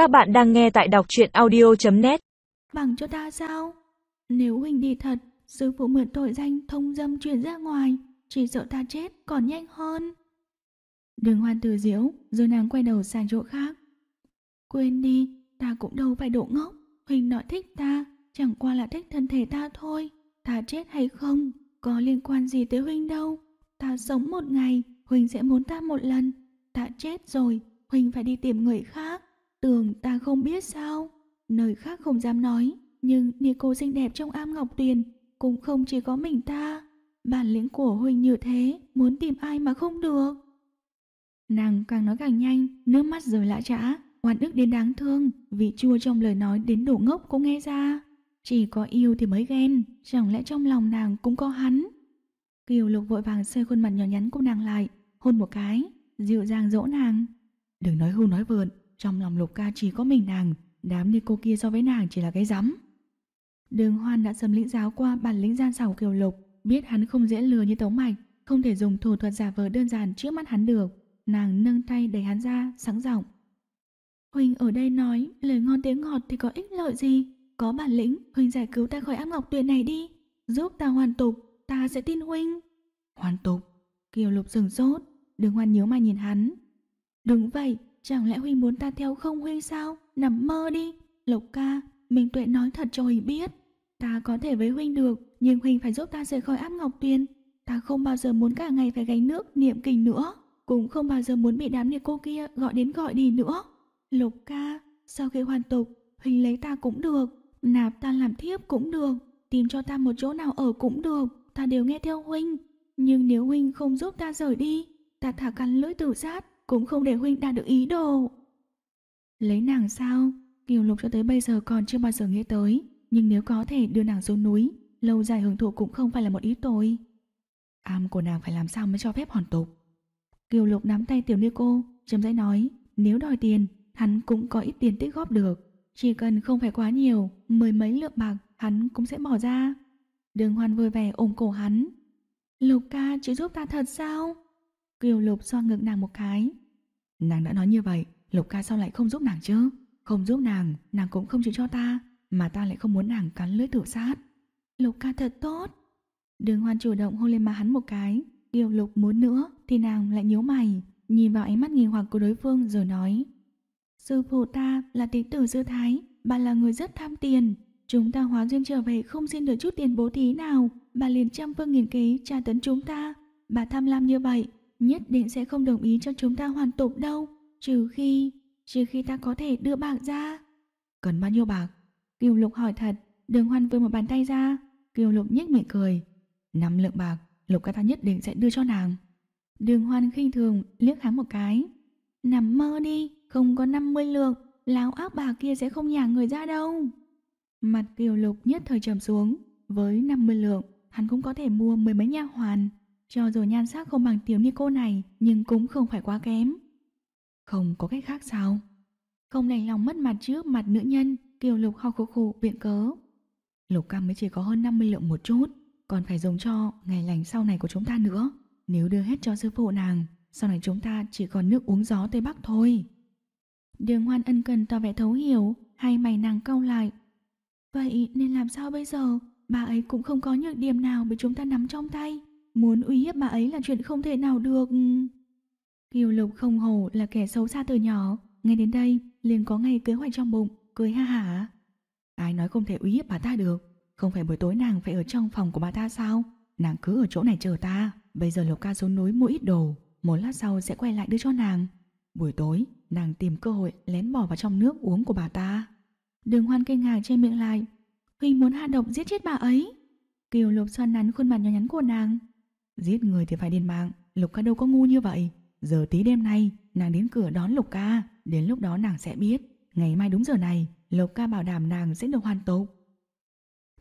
Các bạn đang nghe tại đọc truyện audio.net Bằng cho ta sao? Nếu huỳnh đi thật, sư phụ mượn tội danh thông dâm chuyển ra ngoài, chỉ sợ ta chết còn nhanh hơn. Đường hoan từ diễu, rồi nàng quay đầu sang chỗ khác. Quên đi, ta cũng đâu phải độ ngốc. huỳnh nói thích ta, chẳng qua là thích thân thể ta thôi. Ta chết hay không, có liên quan gì tới huỳnh đâu. Ta sống một ngày, huỳnh sẽ muốn ta một lần. Ta chết rồi, huỳnh phải đi tìm người khác. Tưởng ta không biết sao. Nơi khác không dám nói, nhưng Nico xinh đẹp trong am ngọc tuyền cũng không chỉ có mình ta. Bản lĩnh của Huynh như thế, muốn tìm ai mà không được. Nàng càng nói càng nhanh, nước mắt rơi lã trã, oan ức đến đáng thương, vị chua trong lời nói đến đổ ngốc cũng nghe ra. Chỉ có yêu thì mới ghen, chẳng lẽ trong lòng nàng cũng có hắn. Kiều lục vội vàng xoay khuôn mặt nhỏ nhắn của nàng lại, hôn một cái, dịu dàng dỗ nàng. Đừng nói hưu nói vượn, trong lòng lục ca chỉ có mình nàng, đám ni cô kia so với nàng chỉ là cái rắm. Đường hoan đã sớm lĩnh giáo qua bản lĩnh gian xảo kiều lục, biết hắn không dễ lừa như tống mạch, không thể dùng thủ thuật giả vờ đơn giản trước mắt hắn được. Nàng nâng tay đẩy hắn ra, sẵn giọng. Huynh ở đây nói, lời ngon tiếng ngọt thì có ích lợi gì? Có bản lĩnh, Huynh giải cứu ta khỏi ám ngọc tuyệt này đi. Giúp ta hoàn tục, ta sẽ tin Huynh. Hoàn tục? Kiều lục dừng sốt, đường hoan nhớ mà nhìn hắn. Đúng vậy, chẳng lẽ Huynh muốn ta theo không Huynh sao? Nằm mơ đi. lộc ca, Minh Tuệ nói thật cho Huynh biết. Ta có thể với Huynh được, nhưng Huynh phải giúp ta rời khỏi áp ngọc tuyền. Ta không bao giờ muốn cả ngày phải gánh nước niệm kinh nữa. Cũng không bao giờ muốn bị đám niệm cô kia gọi đến gọi đi nữa. Lục ca, sau khi hoàn tục, Huynh lấy ta cũng được, nạp ta làm thiếp cũng được, tìm cho ta một chỗ nào ở cũng được, ta đều nghe theo Huynh. Nhưng nếu Huynh không giúp ta rời đi, ta thả cắn lưỡi tự sát, cũng không để Huynh đạt được ý đồ. Lấy nàng sao? Kiều Lục cho tới bây giờ còn chưa bao giờ nghĩ tới, nhưng nếu có thể đưa nàng xuống núi, lâu dài hưởng thụ cũng không phải là một ý tôi. Am của nàng phải làm sao mới cho phép hoàn tục. Kiều Lục nắm tay tiểu ni cô, chấm dãi nói, nếu đòi tiền, hắn cũng có ít tiền tích góp được. Chỉ cần không phải quá nhiều, mười mấy lượng bạc hắn cũng sẽ bỏ ra. Đường hoan vui vẻ ôm cổ hắn. Lục ca chỉ giúp ta thật sao? Kiều Lục xoa ngực nàng một cái. Nàng đã nói như vậy, Lục ca sao lại không giúp nàng chứ? Không giúp nàng, nàng cũng không chịu cho ta, mà ta lại không muốn nàng cắn lưỡi tự sát. Lục ca thật tốt. Đường hoan chủ động hôn lên má hắn một cái. điều Lục muốn nữa thì nàng lại nhíu mày, nhìn vào ánh mắt nghi hoặc của đối phương rồi nói. Sư phụ ta là tín tử sư thái, bà là người rất tham tiền. Chúng ta hóa duyên trở về không xin được chút tiền bố thí nào, bà liền trăm phương nghìn kế tra tấn chúng ta. Bà tham lam như vậy, nhất định sẽ không đồng ý cho chúng ta hoàn tục đâu, trừ khi, trừ khi ta có thể đưa bạc ra. Cần bao nhiêu bạc? Kiều Lục hỏi thật, đường hoan vươn một bàn tay ra. Kiều Lục nhếch miệng cười. Năm lượng bạc, Lục ca ta nhất định sẽ đưa cho nàng. Đường hoan khinh thường liếc hắn một cái. Nằm mơ đi, không có 50 lượng, lão ác bà kia sẽ không nhả người ra đâu. Mặt kiều lục nhất thời trầm xuống, với 50 lượng, hắn cũng có thể mua mười mấy nha hoàn. Cho dù nhan sắc không bằng tiểu như cô này, nhưng cũng không phải quá kém. Không có cách khác sao? Không đành lòng mất mặt trước mặt nữ nhân, kiều lục ho khổ khổ biện cớ. Lục cam mới chỉ có hơn 50 lượng một chút, còn phải dùng cho ngày lành sau này của chúng ta nữa. Nếu đưa hết cho sư phụ nàng, sau này chúng ta chỉ còn nước uống gió Tây Bắc thôi. Đường hoan ân cần tỏ vẻ thấu hiểu, hay mày nàng câu lại. Vậy nên làm sao bây giờ? Bà ấy cũng không có nhược điểm nào bị chúng ta nắm trong tay. Muốn uy hiếp bà ấy là chuyện không thể nào được. Kiều Lục không hổ là kẻ xấu xa từ nhỏ. Ngay đến đây, liền có ngày kế hoạch trong bụng, cười ha hả. Ai nói không thể uy hiếp bà ta được? Không phải buổi tối nàng phải ở trong phòng của bà ta sao? Nàng cứ ở chỗ này chờ ta. Bây giờ Lục ca xuống núi mua ít đồ. Một lát sau sẽ quay lại đưa cho nàng. Buổi tối, nàng tìm cơ hội lén bỏ vào trong nước uống của bà ta. Đường hoan kinh ngạc che miệng lại. Huynh muốn hạ độc giết chết bà ấy. Kiều lục xoan nắn khuôn mặt nhỏ nhắn của nàng. Giết người thì phải điên mạng, lục ca đâu có ngu như vậy. Giờ tí đêm nay, nàng đến cửa đón lục ca. Đến lúc đó nàng sẽ biết. Ngày mai đúng giờ này, lục ca bảo đảm nàng sẽ được hoàn tục.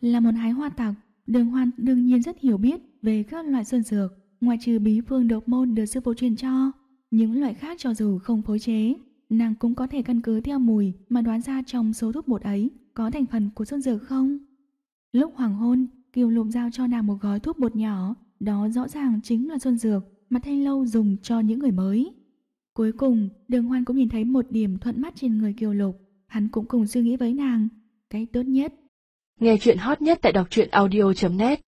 Là một hái hoa tặc, đường hoan đương nhiên rất hiểu biết về các loại xuân dược. Ngoài trừ bí phương độc môn được sư phụ truyền cho, những loại khác cho dù không phối chế, nàng cũng có thể căn cứ theo mùi mà đoán ra trong số thuốc bột ấy có thành phần của xuân dược không. Lúc hoàng hôn, Kiều Lục giao cho nàng một gói thuốc bột nhỏ, đó rõ ràng chính là xuân dược mà Thanh Lâu dùng cho những người mới. Cuối cùng, Đường Hoan cũng nhìn thấy một điểm thuận mắt trên người Kiều Lục, hắn cũng cùng suy nghĩ với nàng. Cái tốt nhất. Nghe chuyện hot nhất tại đọc truyện audio.net